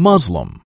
Muslim.